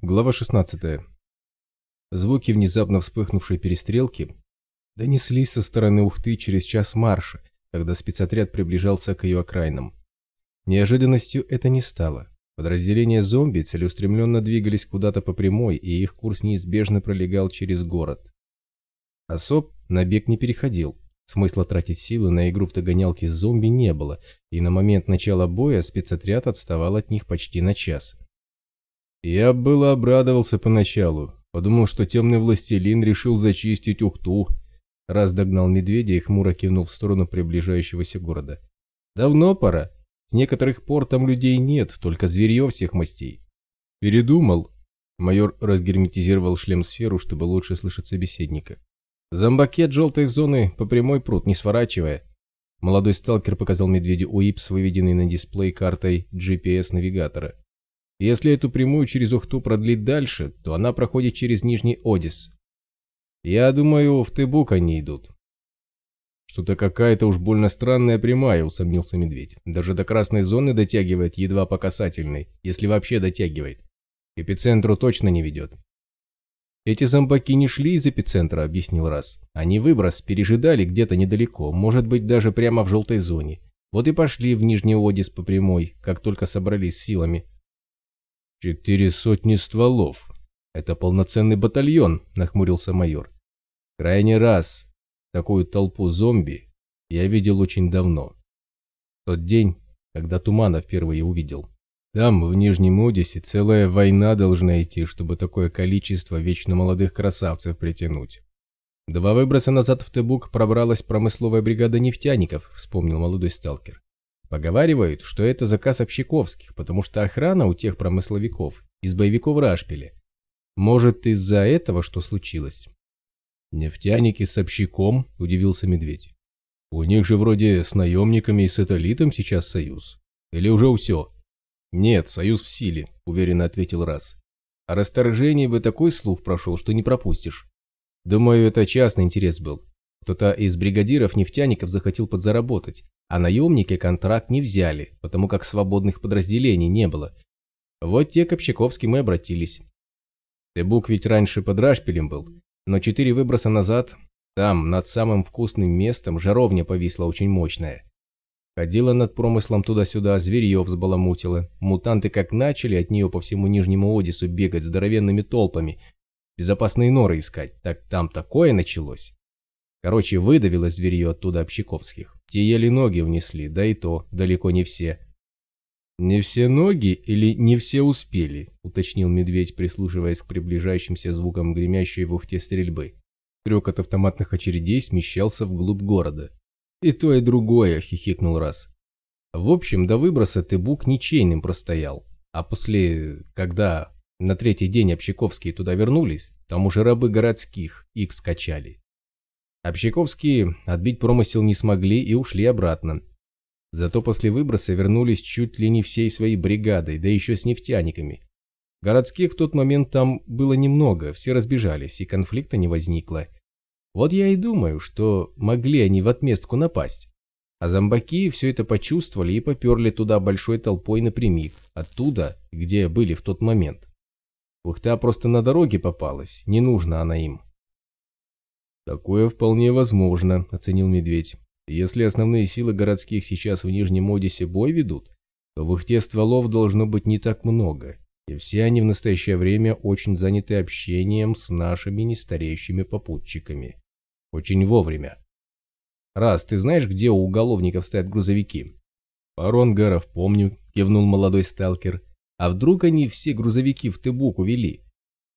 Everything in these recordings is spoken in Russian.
Глава 16. Звуки внезапно вспыхнувшей перестрелки донеслись со стороны Ухты через час марша, когда спецотряд приближался к ее окраинам. Неожиданностью это не стало. Подразделения зомби целеустремленно двигались куда-то по прямой, и их курс неизбежно пролегал через город. Особ на бег не переходил. Смысла тратить силы на игру в догонялки с зомби не было, и на момент начала боя спецотряд отставал от них почти на час. Я было обрадовался поначалу. Подумал, что темный властелин решил зачистить Ухту. Раз догнал медведя и хмуро кивнул в сторону приближающегося города. Давно пора. С некоторых пор там людей нет, только зверье всех мастей. Передумал. Майор разгерметизировал шлем-сферу, чтобы лучше слышать собеседника. Зомбакет желтой зоны по прямой пруд, не сворачивая. Молодой сталкер показал медведю УИПС, выведенный на дисплей картой GPS-навигатора. Если эту прямую через Ухту продлить дальше, то она проходит через Нижний Одис. Я думаю, в Тыбук они идут. Что-то какая-то уж больно странная прямая, усомнился медведь. Даже до красной зоны дотягивает едва по касательной, если вообще дотягивает. Эпицентру точно не ведет. Эти зомбаки не шли из эпицентра, объяснил раз. Они выброс пережидали где-то недалеко, может быть даже прямо в желтой зоне. Вот и пошли в Нижний Одис по прямой, как только собрались силами. «Четыре сотни стволов. Это полноценный батальон», – нахмурился майор. «Крайний раз такую толпу зомби я видел очень давно. Тот день, когда Тумана впервые увидел. Там, в Нижнем Одессе, целая война должна идти, чтобы такое количество вечно молодых красавцев притянуть. Два выброса назад в Тебук пробралась промысловая бригада нефтяников, вспомнил молодой сталкер. Поговаривают, что это заказ общаковских, потому что охрана у тех промысловиков из боевиков Рашпиля. Может, из-за этого что случилось? Нефтяники с общаком, удивился Медведь. У них же вроде с наемниками и сателлитом сейчас союз. Или уже все? Нет, союз в силе, уверенно ответил Раз. О расторжении бы такой слух прошел, что не пропустишь. Думаю, это частный интерес был. Кто-то из бригадиров нефтяников захотел подзаработать, а наемники контракт не взяли, потому как свободных подразделений не было. Вот те к Общаковским и обратились. Тебук ведь раньше под Рашпилем был, но четыре выброса назад, там, над самым вкусным местом, жаровня повисла очень мощная. Ходила над промыслом туда-сюда, зверье взбаламутила. Мутанты как начали от нее по всему Нижнему Одису бегать здоровенными толпами, безопасные норы искать, так там такое началось. Короче, выдавило зверье оттуда общаковских. Те еле ноги внесли, да и то, далеко не все. «Не все ноги или не все успели?» – уточнил медведь, прислушиваясь к приближающимся звукам гремящей в ухте стрельбы. Трек от автоматных очередей смещался вглубь города. «И то, и другое», – хихикнул раз. В общем, до выброса Тыбук ничейным простоял. А после, когда на третий день общаковские туда вернулись, там уже рабы городских их скачали. Общаковские отбить промысел не смогли и ушли обратно. Зато после выброса вернулись чуть ли не всей своей бригадой, да еще с нефтяниками. Городских в тот момент там было немного, все разбежались, и конфликта не возникло. Вот я и думаю, что могли они в отместку напасть. А зомбаки все это почувствовали и поперли туда большой толпой напрямик, оттуда, где были в тот момент. Ухта просто на дороге попалась, не нужна она им. «Такое вполне возможно», – оценил Медведь. «Если основные силы городских сейчас в Нижнем Одессе бой ведут, то в их стволов должно быть не так много, и все они в настоящее время очень заняты общением с нашими нестареющими попутчиками. Очень вовремя. Раз, ты знаешь, где у уголовников стоят грузовики?» «Пару ангаров помню», – кивнул молодой сталкер. «А вдруг они все грузовики в Тыбук увели?»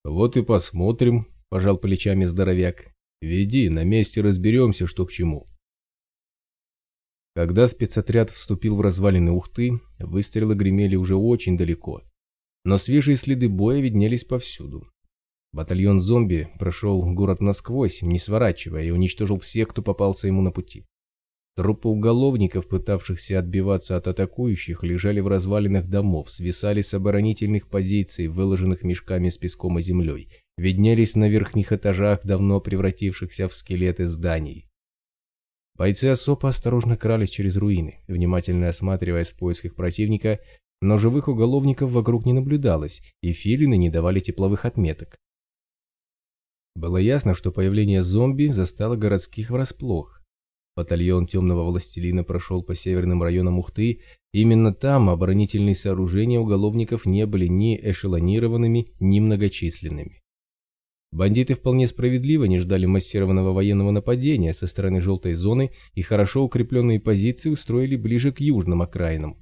«Вот и посмотрим», – пожал плечами здоровяк. Веди, на месте разберемся, что к чему. Когда спецотряд вступил в развалины Ухты, выстрелы гремели уже очень далеко. Но свежие следы боя виднелись повсюду. Батальон зомби прошел город насквозь, не сворачивая, и уничтожил всех, кто попался ему на пути. Трупы уголовников, пытавшихся отбиваться от атакующих, лежали в развалинах домов, свисали с оборонительных позиций, выложенных мешками с песком и землей, виднелись на верхних этажах давно превратившихся в скелеты зданий. Бойцы особо осторожно крались через руины, внимательно осматриваясь в поисках противника, но живых уголовников вокруг не наблюдалось, и филины не давали тепловых отметок. Было ясно, что появление зомби застало городских врасплох. Батальон темного властелина прошел по северным районам Ухты, именно там оборонительные сооружения уголовников не были ни эшелонированными, ни многочисленными. Бандиты вполне справедливо не ждали массированного военного нападения со стороны желтой зоны и хорошо укрепленные позиции устроили ближе к южным окраинам.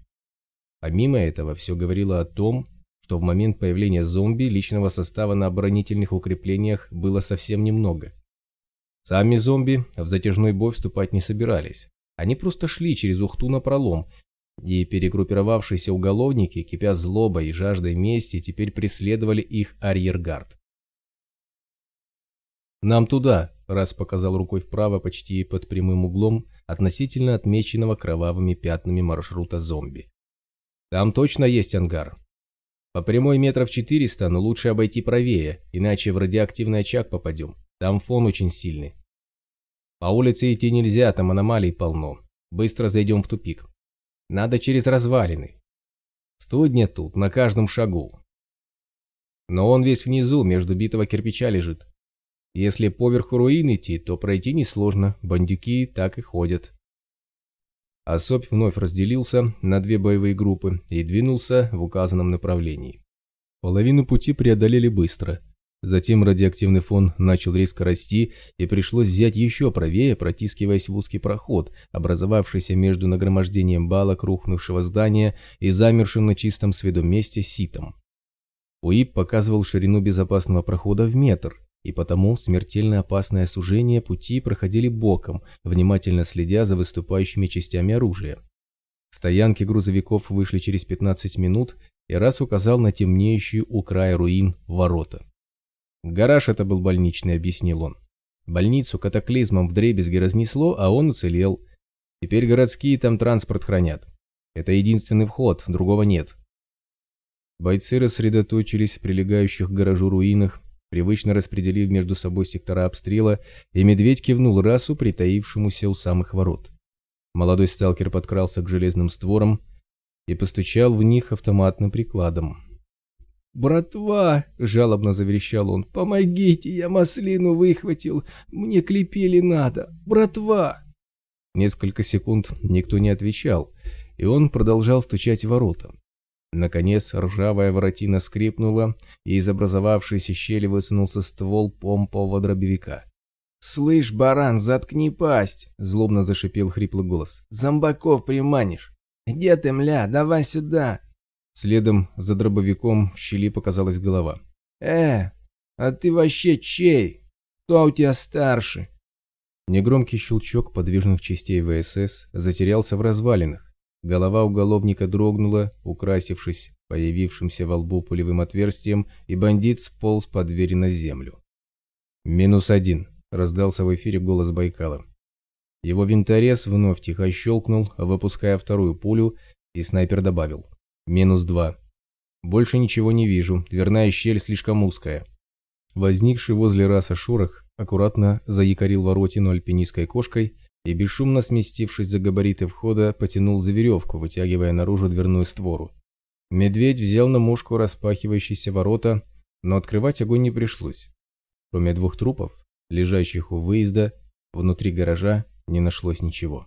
Помимо этого, все говорило о том, что в момент появления зомби личного состава на оборонительных укреплениях было совсем немного. Сами зомби в затяжной бой вступать не собирались. Они просто шли через Ухту на пролом, и перегруппировавшиеся уголовники, кипя злобой и жаждой мести, теперь преследовали их арьергард. «Нам туда», – раз показал рукой вправо почти под прямым углом относительно отмеченного кровавыми пятнами маршрута зомби. «Там точно есть ангар. По прямой метров 400, но лучше обойти правее, иначе в радиоактивный очаг попадем. Там фон очень сильный. По улице идти нельзя, там аномалий полно. Быстро зайдем в тупик. Надо через развалины. Студня тут, на каждом шагу. Но он весь внизу, между битого кирпича лежит. Если поверху руин идти, то пройти несложно, бандюки так и ходят. Особь вновь разделился на две боевые группы и двинулся в указанном направлении. Половину пути преодолели быстро. Затем радиоактивный фон начал резко расти, и пришлось взять еще правее, протискиваясь в узкий проход, образовавшийся между нагромождением балок рухнувшего здания и замершим на чистом с виду месте ситом. УИП показывал ширину безопасного прохода в метр, и потому смертельно опасное сужение пути проходили боком, внимательно следя за выступающими частями оружия. Стоянки грузовиков вышли через 15 минут, и раз указал на темнеющую у края руин ворота. «Гараж это был больничный», — объяснил он. «Больницу катаклизмом вдребезги разнесло, а он уцелел. Теперь городские там транспорт хранят. Это единственный вход, другого нет». Бойцы рассредоточились в прилегающих к гаражу руинах, привычно распределив между собой сектора обстрела, и медведь кивнул расу, притаившемуся у самых ворот. Молодой сталкер подкрался к железным створам и постучал в них автоматным прикладом. «Братва!» – жалобно заверещал он. «Помогите, я маслину выхватил. Мне клепели надо. Братва!» Несколько секунд никто не отвечал, и он продолжал стучать в ворота. Наконец ржавая воротина скрипнула, и из образовавшейся щели высунулся ствол помпового дробовика. «Слышь, баран, заткни пасть!» – злобно зашипел хриплый голос. «Зомбаков приманишь! Где ты, мля? Давай сюда!» Следом за дробовиком в щели показалась голова. «Э, а ты вообще чей? Кто у тебя старше?» Негромкий щелчок подвижных частей ВСС затерялся в развалинах. Голова уголовника дрогнула, украсившись появившимся во лбу пулевым отверстием, и бандит сполз по двери на землю. «Минус один», — раздался в эфире голос Байкала. Его винторез вновь тихо щелкнул, выпуская вторую пулю, и снайпер добавил. «Минус два. Больше ничего не вижу, дверная щель слишком узкая». Возникший возле раса шорох аккуратно заякорил воротину альпинистской кошкой и, бесшумно сместившись за габариты входа, потянул за веревку, вытягивая наружу дверную створу. Медведь взял на мушку распахивающиеся ворота, но открывать огонь не пришлось. Кроме двух трупов, лежащих у выезда, внутри гаража не нашлось ничего.